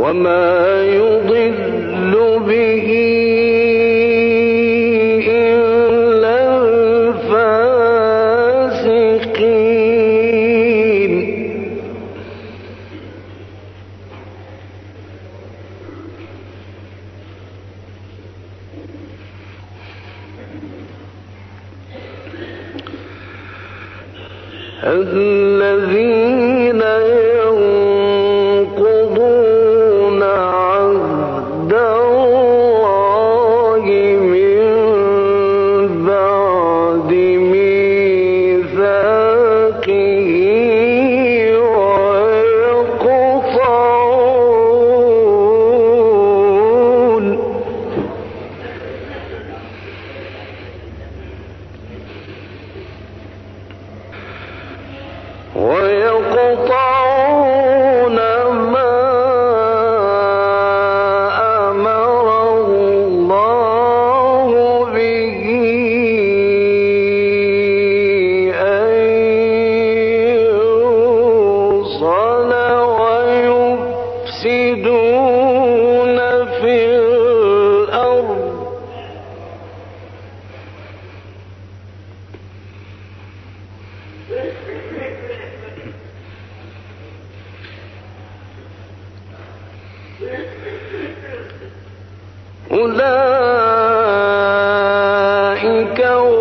وما يضل به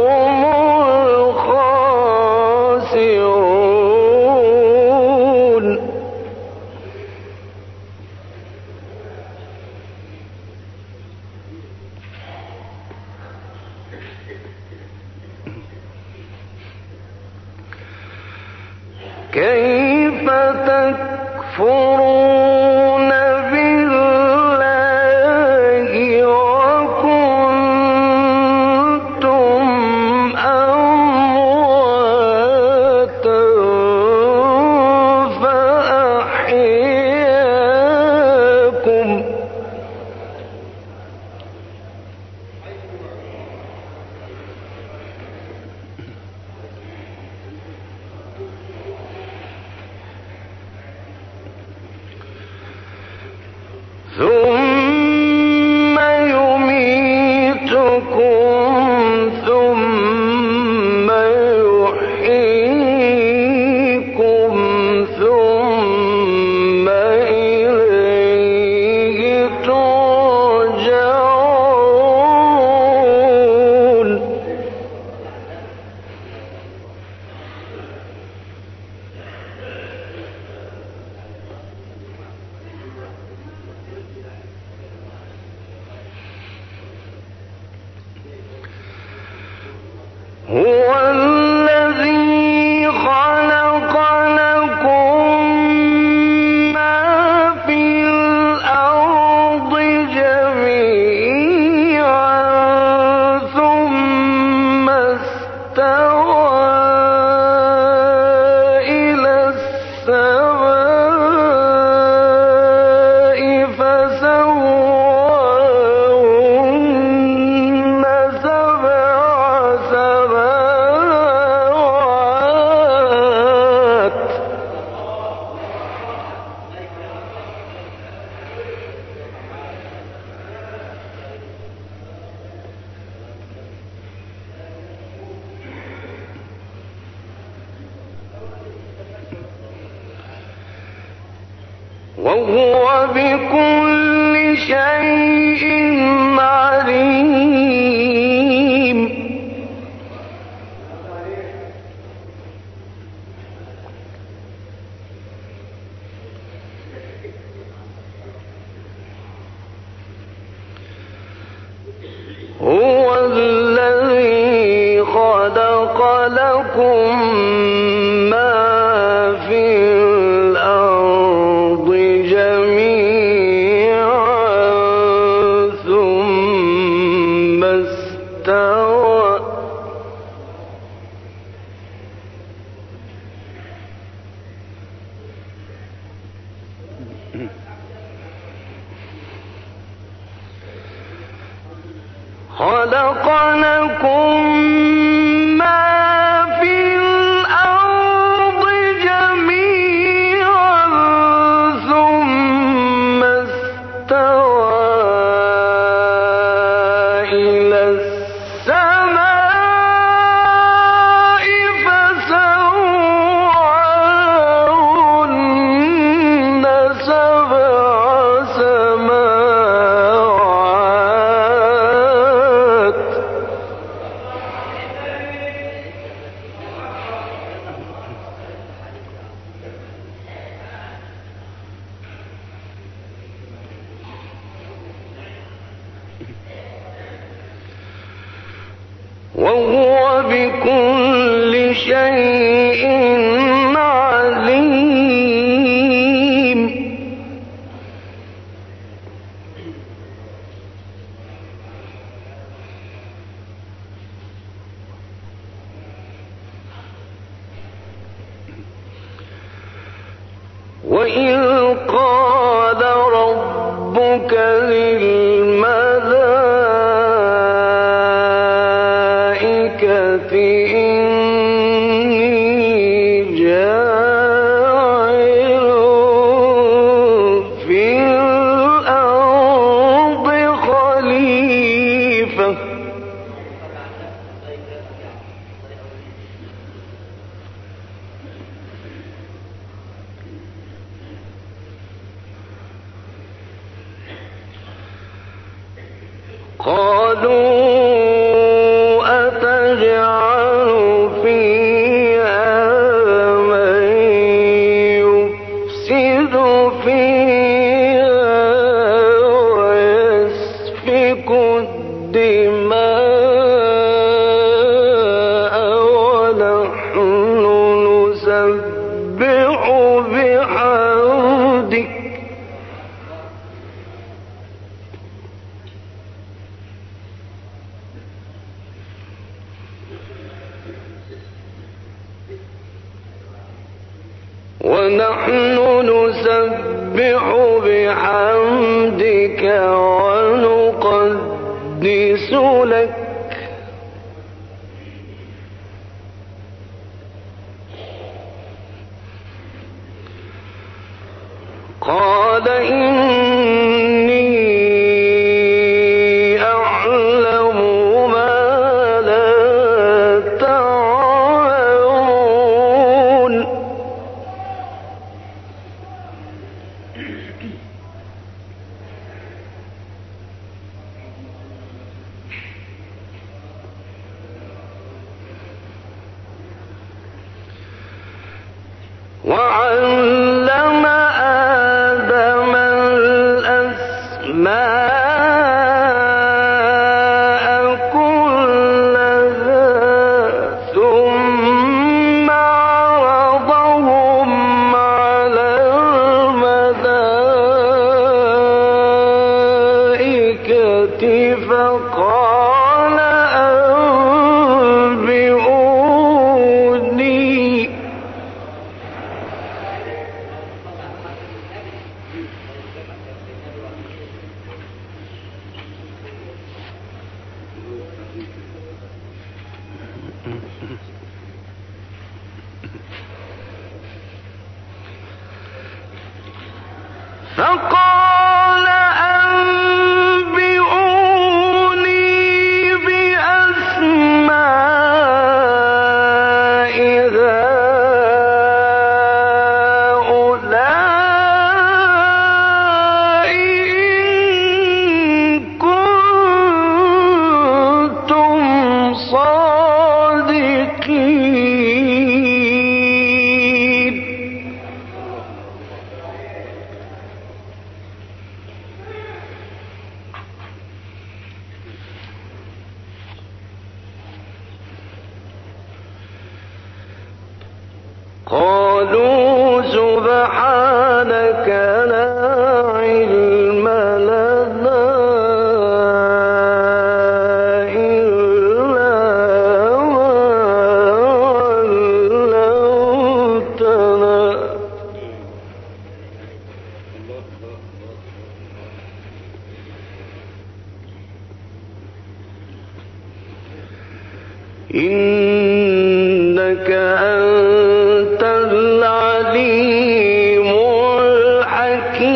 قوم Zoom. وإذ قال ربك للملائكة قال إني God.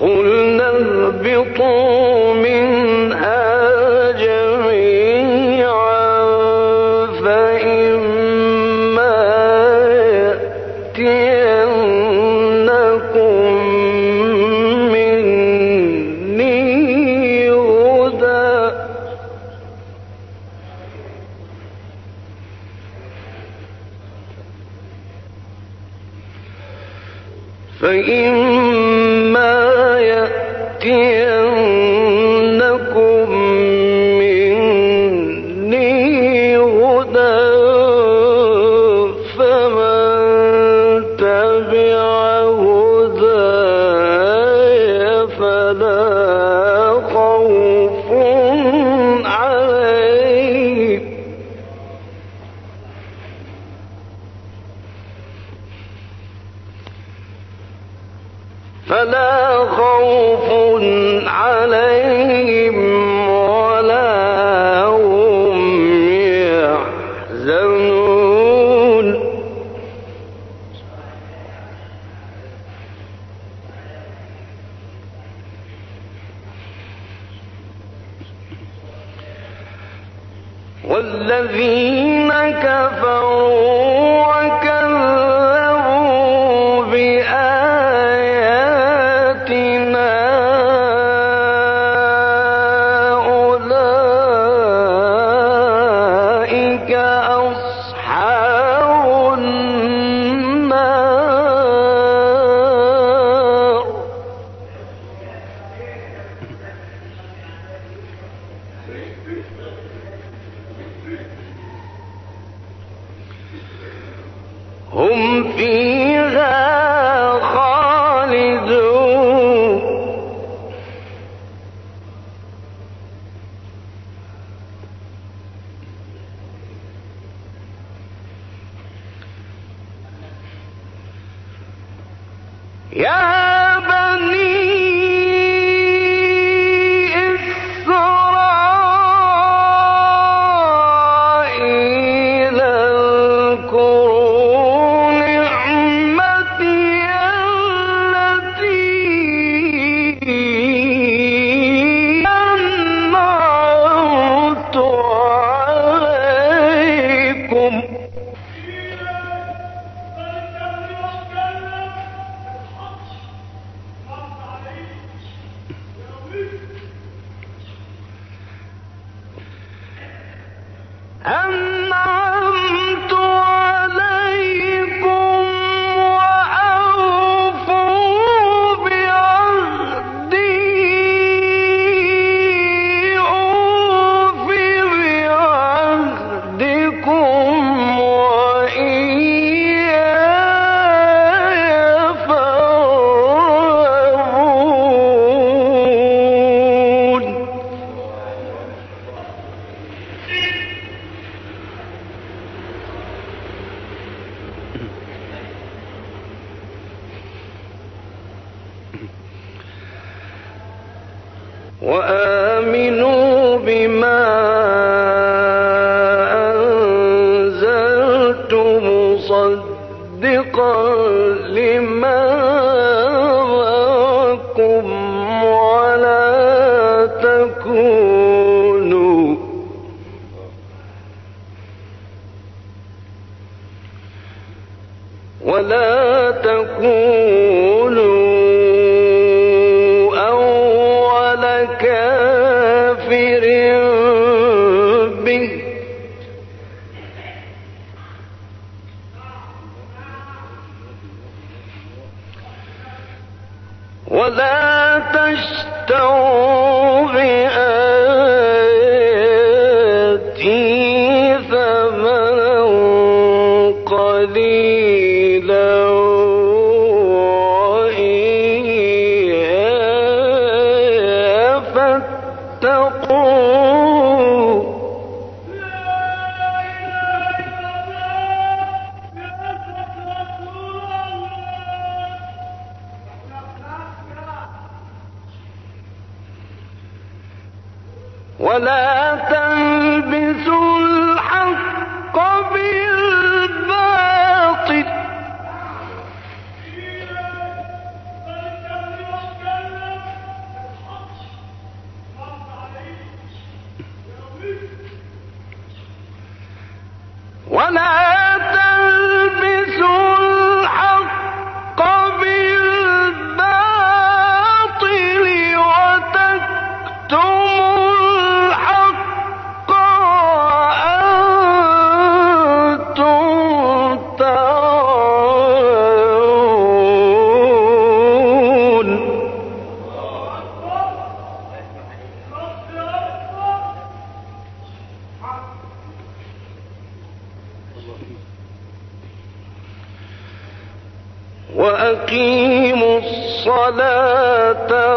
قلنا اهبطوا.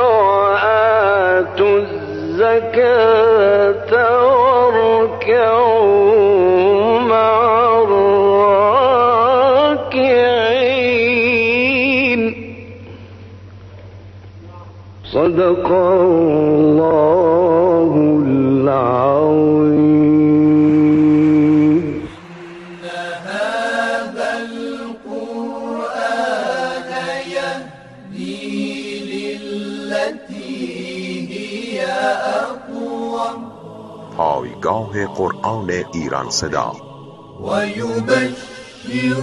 وآتوا الزكاة واركعوا مع الراكعين. صدق قرآن ایران صدا. و یبیر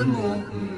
المؤمنین.